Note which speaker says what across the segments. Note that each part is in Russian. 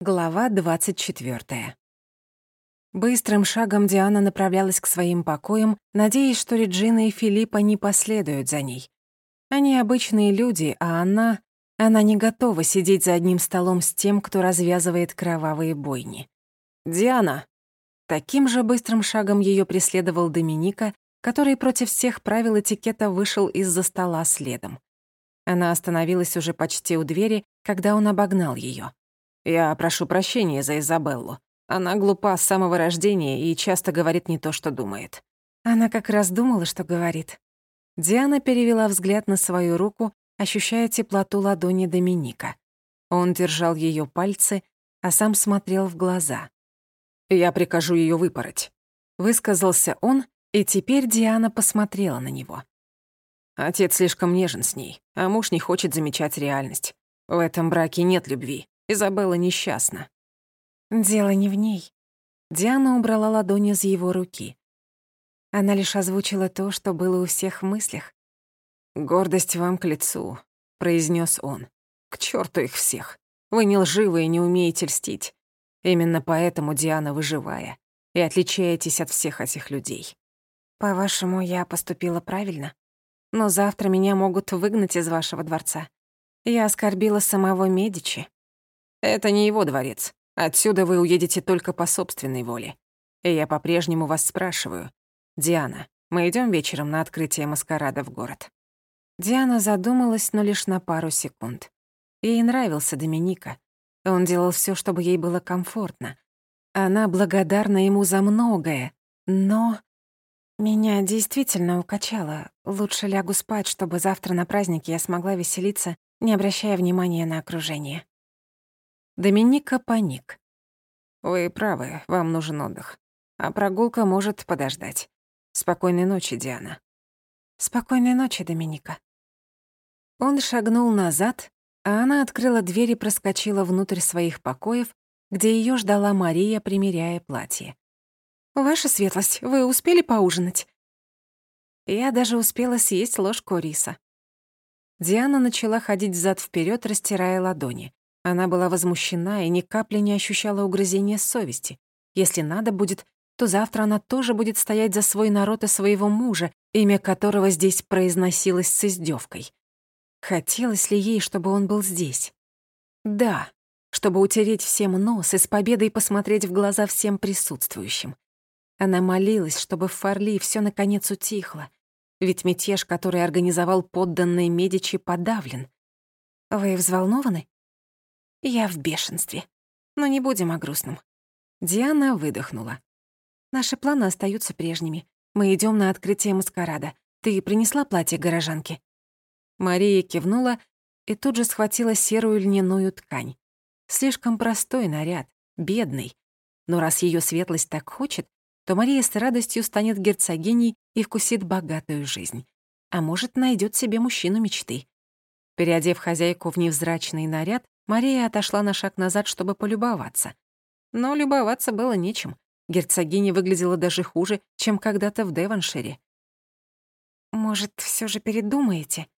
Speaker 1: Глава 24. Быстрым шагом Диана направлялась к своим покоям, надеясь, что Реджина и Филиппа не последуют за ней. Они обычные люди, а она... Она не готова сидеть за одним столом с тем, кто развязывает кровавые бойни. «Диана!» Таким же быстрым шагом ее преследовал Доминика, который против всех правил этикета вышел из-за стола следом. Она остановилась уже почти у двери, когда он обогнал ее. Я прошу прощения за Изабеллу. Она глупа с самого рождения и часто говорит не то, что думает. Она как раз думала, что говорит. Диана перевела взгляд на свою руку, ощущая теплоту ладони Доминика. Он держал ее пальцы, а сам смотрел в глаза. «Я прикажу ее выпороть», — высказался он, и теперь Диана посмотрела на него. Отец слишком нежен с ней, а муж не хочет замечать реальность. В этом браке нет любви. Изабелла несчастна. Дело не в ней. Диана убрала ладони из его руки. Она лишь озвучила то, что было у всех в мыслях. «Гордость вам к лицу», — произнес он. «К черту их всех. Вы не лживы и не умеете льстить. Именно поэтому Диана выживая. И отличаетесь от всех этих людей». «По-вашему, я поступила правильно? Но завтра меня могут выгнать из вашего дворца. Я оскорбила самого Медичи. Это не его дворец. Отсюда вы уедете только по собственной воле. И я по-прежнему вас спрашиваю. Диана, мы идем вечером на открытие маскарада в город?» Диана задумалась, но лишь на пару секунд. Ей нравился Доминика. Он делал все, чтобы ей было комфортно. Она благодарна ему за многое, но... Меня действительно укачало. Лучше лягу спать, чтобы завтра на празднике я смогла веселиться, не обращая внимания на окружение. Доминика паник. «Вы правы, вам нужен отдых. А прогулка может подождать. Спокойной ночи, Диана». «Спокойной ночи, Доминика». Он шагнул назад, а она открыла дверь и проскочила внутрь своих покоев, где ее ждала Мария, примеряя платье. «Ваша светлость, вы успели поужинать?» Я даже успела съесть ложку риса. Диана начала ходить взад вперед, растирая ладони. Она была возмущена и ни капли не ощущала угрызения совести. Если надо будет, то завтра она тоже будет стоять за свой народ и своего мужа, имя которого здесь произносилось с издевкой. Хотелось ли ей, чтобы он был здесь? Да, чтобы утереть всем нос и с победой посмотреть в глаза всем присутствующим. Она молилась, чтобы в Фарли все наконец утихло, ведь мятеж, который организовал подданный Медичи, подавлен. «Вы взволнованы?» Я в бешенстве. Но не будем о грустном. Диана выдохнула. Наши планы остаются прежними. Мы идем на открытие маскарада. Ты принесла платье горожанке? Мария кивнула и тут же схватила серую льняную ткань. Слишком простой наряд, бедный. Но раз ее светлость так хочет, то Мария с радостью станет герцогиней и вкусит богатую жизнь. А может, найдет себе мужчину мечты. Переодев хозяйку в невзрачный наряд, Мария отошла на шаг назад, чтобы полюбоваться. Но любоваться было нечем. Герцогиня выглядела даже хуже, чем когда-то в Девоншире. «Может, все же передумаете?»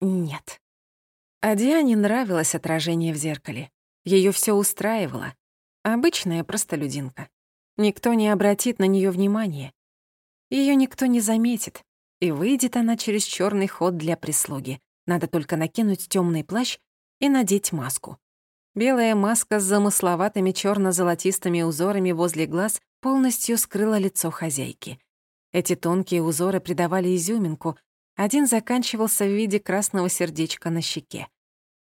Speaker 1: «Нет». А Диане нравилось отражение в зеркале. Ее все устраивало. Обычная простолюдинка. Никто не обратит на нее внимания. Ее никто не заметит, и выйдет она через черный ход для прислуги. Надо только накинуть темный плащ и надеть маску. Белая маска с замысловатыми черно золотистыми узорами возле глаз полностью скрыла лицо хозяйки. Эти тонкие узоры придавали изюминку, один заканчивался в виде красного сердечка на щеке.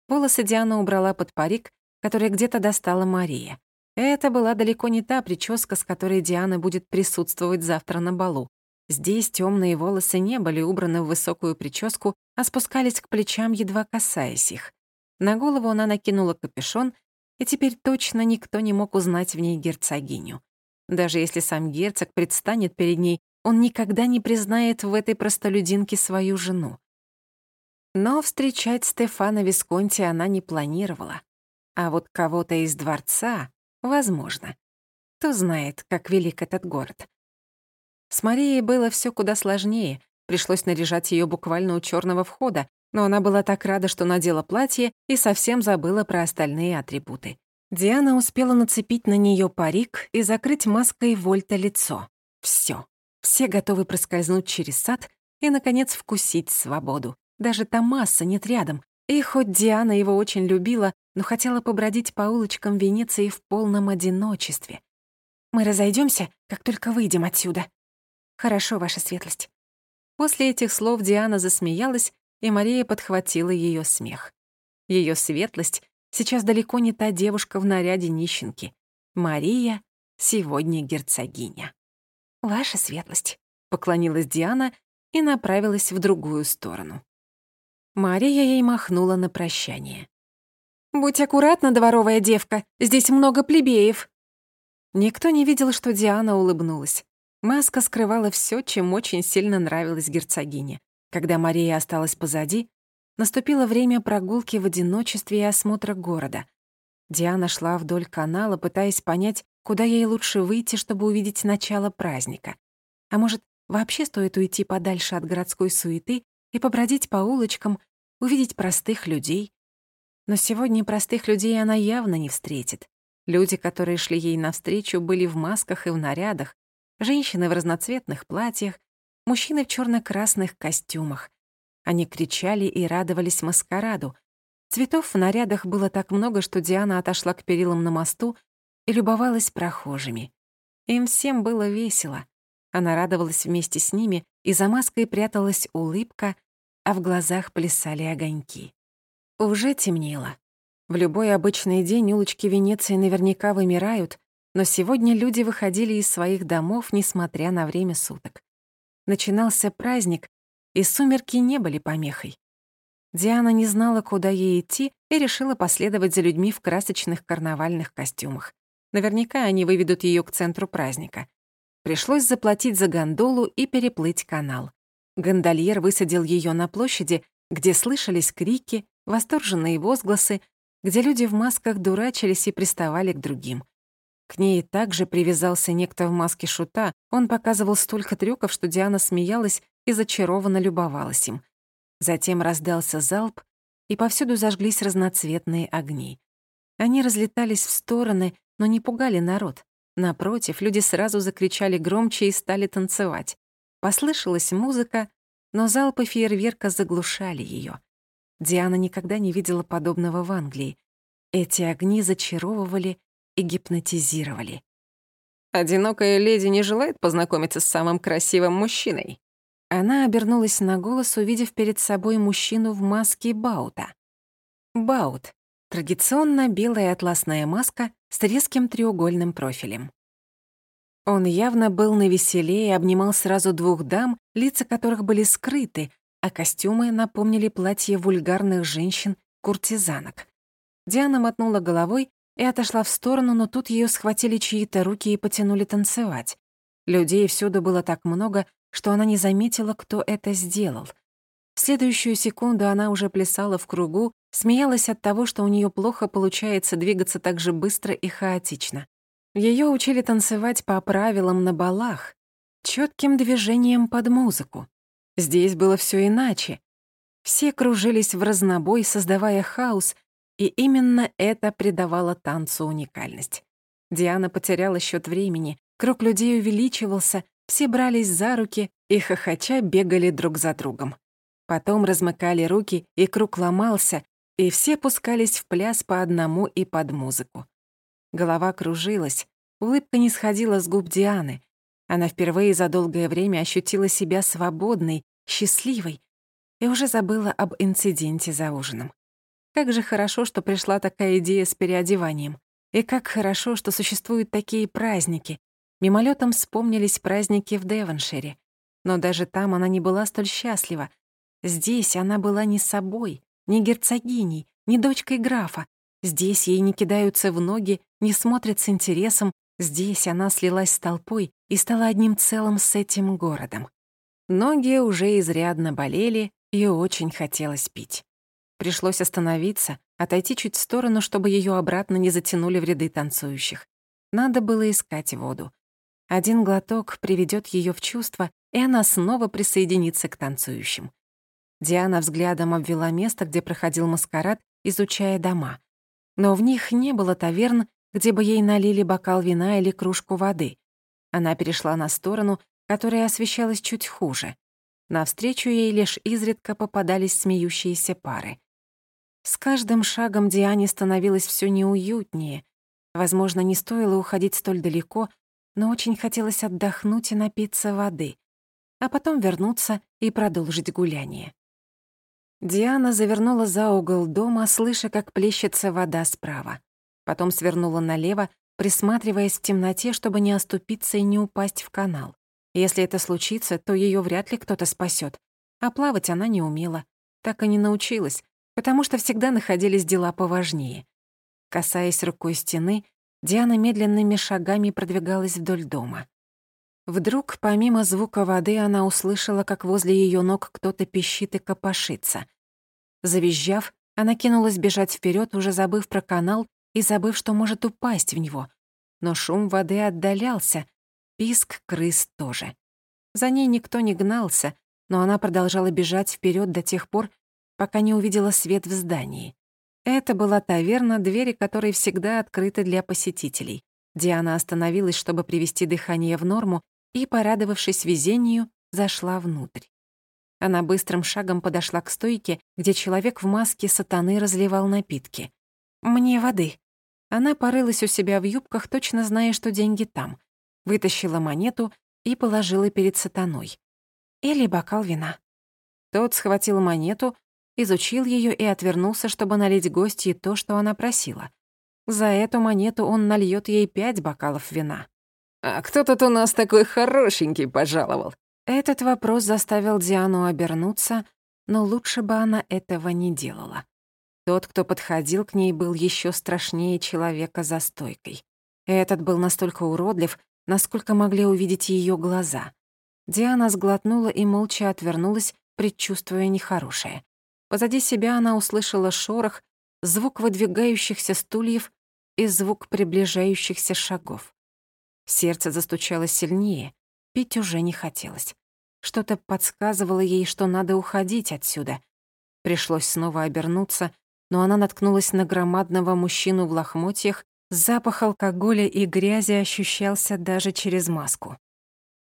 Speaker 1: Волосы Диана убрала под парик, который где-то достала Мария. Это была далеко не та прическа, с которой Диана будет присутствовать завтра на балу. Здесь темные волосы не были убраны в высокую прическу, а спускались к плечам, едва касаясь их. На голову она накинула капюшон, и теперь точно никто не мог узнать в ней герцогиню. Даже если сам герцог предстанет перед ней, он никогда не признает в этой простолюдинке свою жену. Но встречать Стефана Висконти она не планировала. А вот кого-то из дворца — возможно. Кто знает, как велик этот город. С Марией было все куда сложнее. Пришлось наряжать ее буквально у черного входа, но она была так рада, что надела платье и совсем забыла про остальные атрибуты. Диана успела нацепить на нее парик и закрыть маской Вольта лицо. Все. Все готовы проскользнуть через сад и, наконец, вкусить свободу. Даже Томаса нет рядом. И хоть Диана его очень любила, но хотела побродить по улочкам Венеции в полном одиночестве. «Мы разойдемся, как только выйдем отсюда». «Хорошо, ваша светлость». После этих слов Диана засмеялась, и Мария подхватила ее смех. Ее светлость сейчас далеко не та девушка в наряде нищенки. Мария сегодня герцогиня. «Ваша светлость», — поклонилась Диана и направилась в другую сторону. Мария ей махнула на прощание. «Будь аккуратна, дворовая девка, здесь много плебеев». Никто не видел, что Диана улыбнулась. Маска скрывала все, чем очень сильно нравилась герцогине. Когда Мария осталась позади, наступило время прогулки в одиночестве и осмотра города. Диана шла вдоль канала, пытаясь понять, куда ей лучше выйти, чтобы увидеть начало праздника. А может, вообще стоит уйти подальше от городской суеты и побродить по улочкам, увидеть простых людей. Но сегодня простых людей она явно не встретит. Люди, которые шли ей навстречу, были в масках и в нарядах, женщины в разноцветных платьях, мужчины в черно красных костюмах. Они кричали и радовались маскараду. Цветов в нарядах было так много, что Диана отошла к перилам на мосту и любовалась прохожими. Им всем было весело. Она радовалась вместе с ними, и за маской пряталась улыбка, а в глазах плясали огоньки. Уже темнело. В любой обычный день улочки Венеции наверняка вымирают, но сегодня люди выходили из своих домов, несмотря на время суток. Начинался праздник, и сумерки не были помехой. Диана не знала, куда ей идти, и решила последовать за людьми в красочных карнавальных костюмах. Наверняка они выведут ее к центру праздника. Пришлось заплатить за гондолу и переплыть канал. Гондольер высадил ее на площади, где слышались крики, восторженные возгласы, где люди в масках дурачились и приставали к другим. К ней также привязался некто в маске шута, он показывал столько трюков, что Диана смеялась и зачарованно любовалась им. Затем раздался залп, и повсюду зажглись разноцветные огни. Они разлетались в стороны, но не пугали народ. Напротив, люди сразу закричали громче и стали танцевать. Послышалась музыка, но залпы фейерверка заглушали ее. Диана никогда не видела подобного в Англии. Эти огни зачаровывали и гипнотизировали. «Одинокая леди не желает познакомиться с самым красивым мужчиной?» Она обернулась на голос, увидев перед собой мужчину в маске Баута. Баут — традиционно белая атласная маска с резким треугольным профилем. Он явно был навеселее и обнимал сразу двух дам, лица которых были скрыты, а костюмы напомнили платья вульгарных женщин-куртизанок. Диана мотнула головой и отошла в сторону, но тут ее схватили чьи-то руки и потянули танцевать. Людей всюду было так много, что она не заметила, кто это сделал. В следующую секунду она уже плясала в кругу, смеялась от того, что у нее плохо получается двигаться так же быстро и хаотично. Ее учили танцевать по правилам на балах, четким движением под музыку. Здесь было все иначе. Все кружились в разнобой, создавая хаос, и именно это придавало танцу уникальность. Диана потеряла счет времени, круг людей увеличивался, все брались за руки и хохоча бегали друг за другом. Потом размыкали руки, и круг ломался, и все пускались в пляс по одному и под музыку. Голова кружилась, улыбка не сходила с губ Дианы. Она впервые за долгое время ощутила себя свободной, счастливой и уже забыла об инциденте за ужином. Как же хорошо, что пришла такая идея с переодеванием. И как хорошо, что существуют такие праздники. Мимолетом вспомнились праздники в Девоншире. Но даже там она не была столь счастлива. Здесь она была не собой, не герцогиней, не дочкой графа, Здесь ей не кидаются в ноги, не смотрят с интересом. Здесь она слилась с толпой и стала одним целым с этим городом. Ноги уже изрядно болели, и очень хотелось пить. Пришлось остановиться, отойти чуть в сторону, чтобы ее обратно не затянули в ряды танцующих. Надо было искать воду. Один глоток приведет ее в чувство, и она снова присоединится к танцующим. Диана взглядом обвела место, где проходил маскарад, изучая дома. но в них не было таверн, где бы ей налили бокал вина или кружку воды. Она перешла на сторону, которая освещалась чуть хуже. Навстречу ей лишь изредка попадались смеющиеся пары. С каждым шагом Диане становилось все неуютнее. Возможно, не стоило уходить столь далеко, но очень хотелось отдохнуть и напиться воды, а потом вернуться и продолжить гуляние. Диана завернула за угол дома, слыша, как плещется вода справа. Потом свернула налево, присматриваясь в темноте, чтобы не оступиться и не упасть в канал. Если это случится, то ее вряд ли кто-то спасет. А плавать она не умела. Так и не научилась, потому что всегда находились дела поважнее. Касаясь рукой стены, Диана медленными шагами продвигалась вдоль дома. Вдруг, помимо звука воды, она услышала, как возле ее ног кто-то пищит и копошится. Завизжав, она кинулась бежать вперед, уже забыв про канал и забыв, что может упасть в него. Но шум воды отдалялся, писк крыс тоже. За ней никто не гнался, но она продолжала бежать вперед до тех пор, пока не увидела свет в здании. Это была таверна, двери которой всегда открыты для посетителей. Диана остановилась, чтобы привести дыхание в норму, и, порадовавшись везению, зашла внутрь. Она быстрым шагом подошла к стойке, где человек в маске сатаны разливал напитки. «Мне воды». Она порылась у себя в юбках, точно зная, что деньги там. Вытащила монету и положила перед сатаной. Или бокал вина. Тот схватил монету, изучил ее и отвернулся, чтобы налить гостье то, что она просила. За эту монету он нальет ей пять бокалов вина.
Speaker 2: «А кто тут у нас такой хорошенький пожаловал?»
Speaker 1: Этот вопрос заставил Диану обернуться, но лучше бы она этого не делала. Тот, кто подходил к ней, был еще страшнее человека за стойкой. Этот был настолько уродлив, насколько могли увидеть ее глаза. Диана сглотнула и молча отвернулась, предчувствуя нехорошее. Позади себя она услышала шорох, звук выдвигающихся стульев и звук приближающихся шагов. Сердце застучало сильнее, пить уже не хотелось. Что-то подсказывало ей, что надо уходить отсюда. Пришлось снова обернуться, но она наткнулась на громадного мужчину в лохмотьях, запах алкоголя и грязи ощущался даже через маску.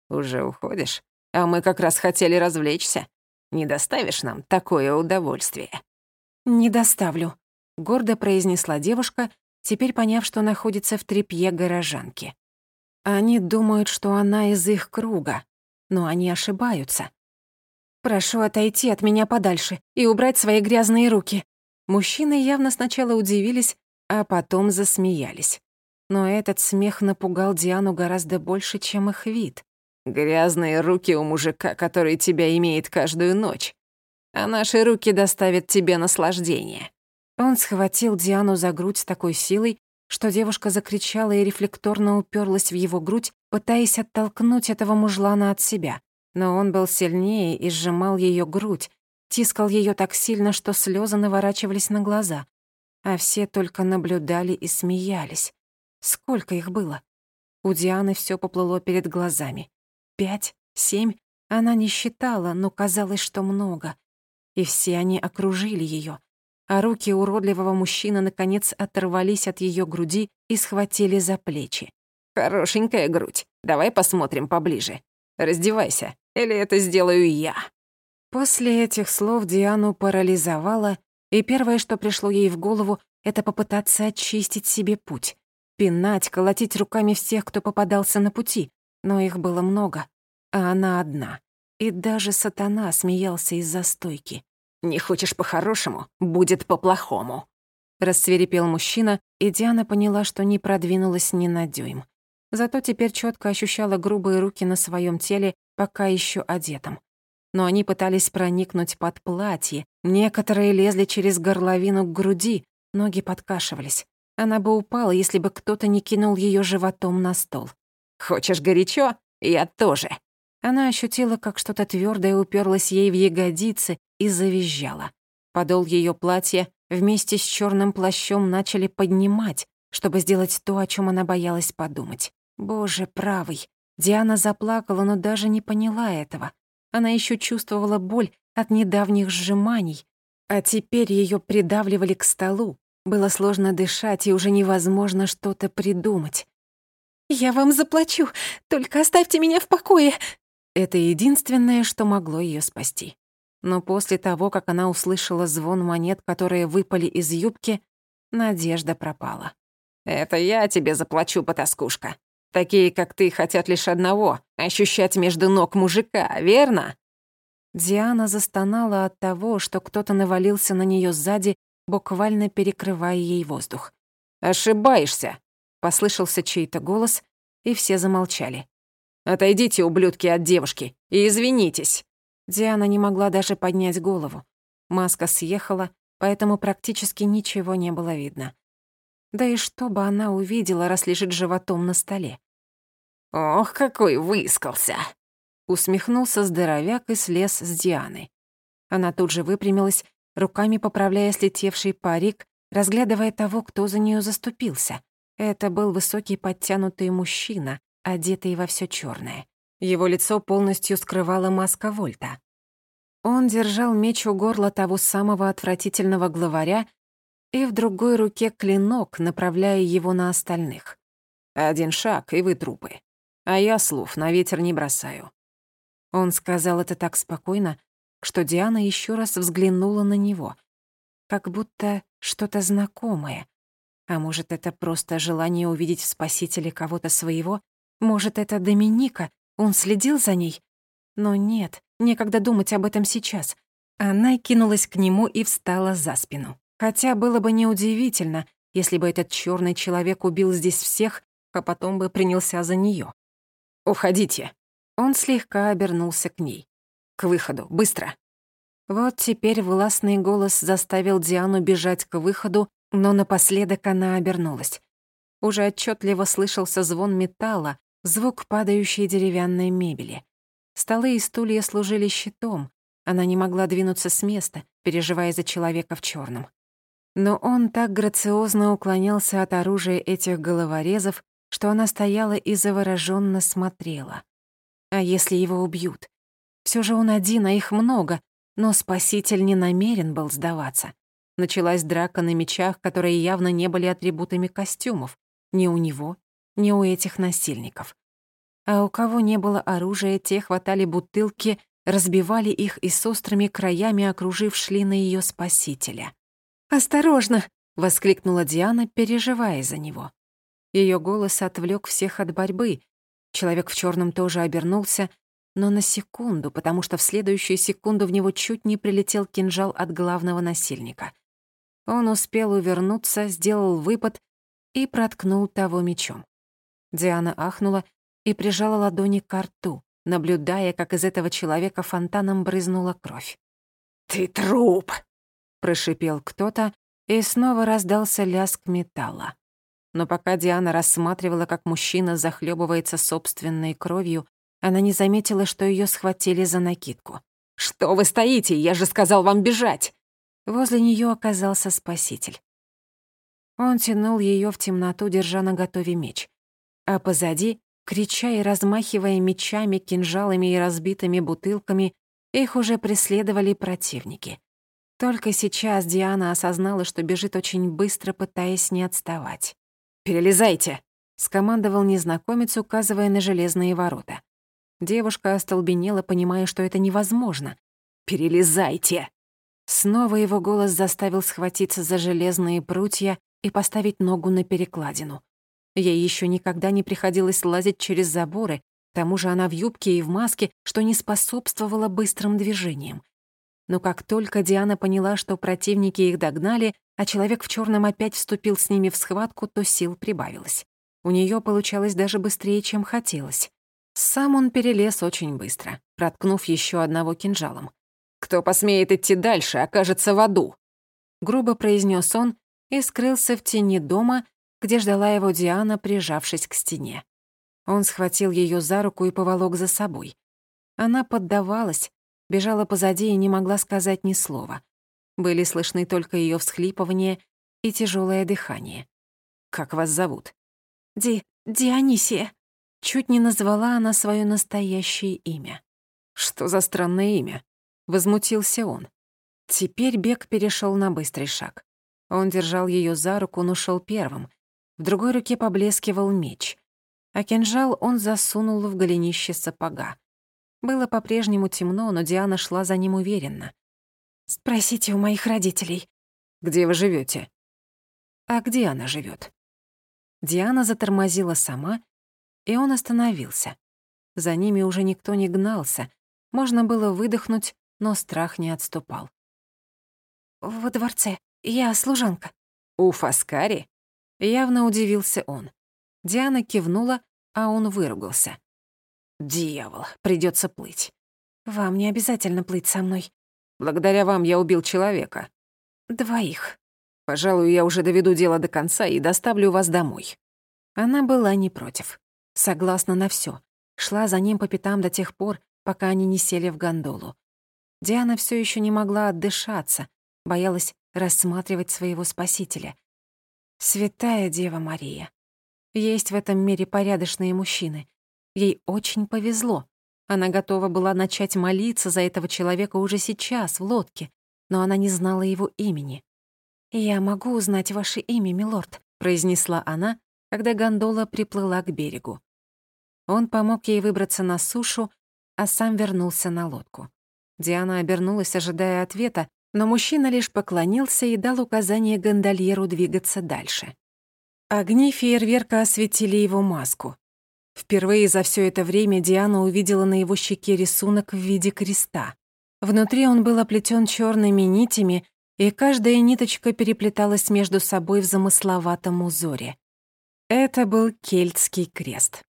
Speaker 2: «Уже уходишь? А мы как раз хотели развлечься. Не доставишь нам такое удовольствие?»
Speaker 1: «Не доставлю», — гордо произнесла девушка, теперь поняв, что находится в трепье горожанки. Они думают, что она из их круга, но они ошибаются. «Прошу отойти от меня подальше и убрать свои грязные руки». Мужчины явно сначала удивились, а потом засмеялись. Но этот смех напугал Диану гораздо больше, чем их вид.
Speaker 2: «Грязные руки у мужика, который тебя имеет каждую ночь. А наши руки доставят тебе наслаждение».
Speaker 1: Он схватил Диану за грудь с такой силой, что девушка закричала и рефлекторно уперлась в его грудь, пытаясь оттолкнуть этого мужлана от себя. Но он был сильнее и сжимал ее грудь, тискал ее так сильно, что слезы наворачивались на глаза. А все только наблюдали и смеялись. Сколько их было? У Дианы все поплыло перед глазами. Пять, семь, она не считала, но казалось, что много. И все они окружили ее, а руки уродливого мужчины наконец оторвались от ее груди и схватили за плечи.
Speaker 2: «Хорошенькая грудь. Давай посмотрим поближе. Раздевайся, или это сделаю я».
Speaker 1: После этих слов Диану парализовала, и первое, что пришло ей в голову, это попытаться очистить себе путь. Пинать, колотить руками всех, кто попадался на пути, но их было много, а она одна. И даже сатана смеялся из-за стойки.
Speaker 2: «Не хочешь по-хорошему, будет по-плохому», —
Speaker 1: рассверепел мужчина, и Диана поняла, что не продвинулась ни на дюйм. Зато теперь четко ощущала грубые руки на своем теле, пока еще одетом. Но они пытались проникнуть под платье, некоторые лезли через горловину к груди, ноги подкашивались. Она бы упала, если бы кто-то не кинул ее животом на стол.
Speaker 2: Хочешь горячо? Я тоже».
Speaker 1: Она ощутила, как что-то твердое уперлось ей в ягодицы и завизжала. Подол ее платья вместе с черным плащом начали поднимать, чтобы сделать то, о чем она боялась подумать. Боже, правый. Диана заплакала, но даже не поняла этого. Она еще чувствовала боль от недавних сжиманий, а теперь ее придавливали к столу, Было сложно дышать, и уже невозможно что-то придумать.
Speaker 3: «Я вам заплачу, только оставьте меня в покое!»
Speaker 1: Это единственное, что могло ее спасти. Но после того, как она услышала звон монет, которые выпали из юбки, надежда пропала.
Speaker 2: «Это я тебе заплачу, потаскушка. Такие, как ты, хотят лишь одного — ощущать между ног мужика, верно?»
Speaker 1: Диана застонала от того, что кто-то навалился на нее сзади, буквально перекрывая ей воздух.
Speaker 2: «Ошибаешься!»
Speaker 1: — послышался чей-то голос, и все замолчали.
Speaker 2: «Отойдите, ублюдки, от девушки, и извинитесь!»
Speaker 1: Диана не могла даже поднять голову. Маска съехала, поэтому практически ничего не было видно. Да и что бы она увидела, раз лежит животом на столе?
Speaker 2: «Ох, какой выискался!»
Speaker 1: Усмехнулся здоровяк и слез с Дианы. Она тут же выпрямилась, руками поправляя слетевший парик, разглядывая того, кто за нее заступился. Это был высокий подтянутый мужчина, одетый во все черное. Его лицо полностью скрывала маска Вольта. Он держал меч у горла того самого отвратительного главаря и в другой руке клинок, направляя его на остальных.
Speaker 2: «Один шаг, и вы трупы. А я слов на ветер не бросаю».
Speaker 1: Он сказал это так спокойно, что Диана еще раз взглянула на него, как будто что-то знакомое. А может, это просто желание увидеть в спасителе кого-то своего? Может, это Доминика, он следил за ней? Но нет, некогда думать об этом сейчас. Она кинулась к нему и встала за спину. Хотя было бы неудивительно, если бы этот черный человек убил здесь всех, а потом бы принялся за нее.
Speaker 2: «Уходите!»
Speaker 1: Он слегка обернулся к ней.
Speaker 2: «К выходу, быстро!»
Speaker 1: Вот теперь властный голос заставил Диану бежать к выходу, но напоследок она обернулась. Уже отчетливо слышался звон металла, звук падающей деревянной мебели. Столы и стулья служили щитом. Она не могла двинуться с места, переживая за человека в черном. Но он так грациозно уклонялся от оружия этих головорезов, что она стояла и завороженно смотрела. А если его убьют? Все же он один, а их много, но спаситель не намерен был сдаваться. Началась драка на мечах, которые явно не были атрибутами костюмов. Ни у него, ни у этих насильников. А у кого не было оружия, те хватали бутылки, разбивали их и с острыми краями окружив шли на её спасителя.
Speaker 3: «Осторожно!»
Speaker 1: — воскликнула Диана, переживая за него. Её голос отвлёк всех от борьбы. Человек в чёрном тоже обернулся, но на секунду, потому что в следующую секунду в него чуть не прилетел кинжал от главного насильника. Он успел увернуться, сделал выпад и проткнул того мечом. Диана ахнула и прижала ладони к рту, наблюдая, как из этого человека фонтаном брызнула кровь.
Speaker 2: «Ты труп!»
Speaker 1: — прошипел кто-то, и снова раздался лязг металла. Но пока Диана рассматривала, как мужчина захлебывается собственной кровью, она не заметила, что ее схватили за накидку.
Speaker 2: «Что вы стоите? Я же сказал вам бежать!»
Speaker 1: Возле нее оказался спаситель. Он тянул ее в темноту, держа наготове меч. А позади, крича и размахивая мечами, кинжалами и разбитыми бутылками, их уже преследовали противники. Только сейчас Диана осознала, что бежит очень быстро, пытаясь не отставать.
Speaker 2: «Перелезайте!»
Speaker 1: — скомандовал незнакомец, указывая на железные ворота. Девушка остолбенела, понимая, что это невозможно.
Speaker 2: «Перелезайте!»
Speaker 1: Снова его голос заставил схватиться за железные прутья и поставить ногу на перекладину. Ей еще никогда не приходилось лазить через заборы, к тому же она в юбке и в маске, что не способствовало быстрым движениям. Но как только Диана поняла, что противники их догнали, а человек в черном опять вступил с ними в схватку, то сил прибавилось. У нее получалось даже быстрее, чем хотелось. Сам он перелез очень быстро, проткнув еще одного кинжалом.
Speaker 2: «Кто посмеет идти дальше, окажется в аду», —
Speaker 1: грубо произнес он и скрылся в тени дома, где ждала его Диана, прижавшись к стене. Он схватил ее за руку и поволок за собой. Она поддавалась, бежала позади и не могла сказать ни слова. Были слышны только ее всхлипывание и тяжелое дыхание.
Speaker 2: «Как вас зовут?»
Speaker 3: «Ди... Дионисия».
Speaker 1: Чуть не назвала она свое настоящее имя.
Speaker 2: «Что за странное имя?»
Speaker 1: Возмутился он. Теперь бег перешел на быстрый шаг. Он держал ее за руку, но шел первым. В другой руке поблескивал меч. А кинжал он засунул в голенище сапога. Было по-прежнему темно, но Диана шла за ним уверенно.
Speaker 3: «Спросите у моих родителей».
Speaker 1: «Где вы живете? «А где она живет? Диана затормозила сама, и он остановился. За ними уже никто не гнался. Можно было выдохнуть, но страх не отступал.
Speaker 3: «Во дворце. Я служанка».
Speaker 1: «У Фаскари?» Явно удивился он. Диана кивнула, а он выругался. «Дьявол, придется плыть».
Speaker 3: «Вам не обязательно плыть со мной».
Speaker 1: «Благодаря вам я убил человека».
Speaker 3: «Двоих».
Speaker 1: «Пожалуй, я уже доведу дело до конца и доставлю вас домой». Она была не против. Согласна на всё. Шла за ним по пятам до тех пор, пока они не сели в гондолу. Диана всё ещё не могла отдышаться, боялась рассматривать своего спасителя. Святая Дева Мария. Есть в этом мире порядочные мужчины. Ей очень повезло. Она готова была начать молиться за этого человека уже сейчас, в лодке, но она не знала его имени.
Speaker 3: «Я могу узнать ваше имя, милорд», —
Speaker 1: произнесла она, когда гондола приплыла к берегу. Он помог ей выбраться на сушу, а сам вернулся на лодку. Диана обернулась, ожидая ответа, но мужчина лишь поклонился и дал указание гондольеру двигаться дальше. Огни фейерверка осветили его маску. Впервые за все это время Диана увидела на его щеке рисунок в виде креста. Внутри он был оплетен черными нитями, и каждая ниточка переплеталась между собой в замысловатом узоре. Это был кельтский крест.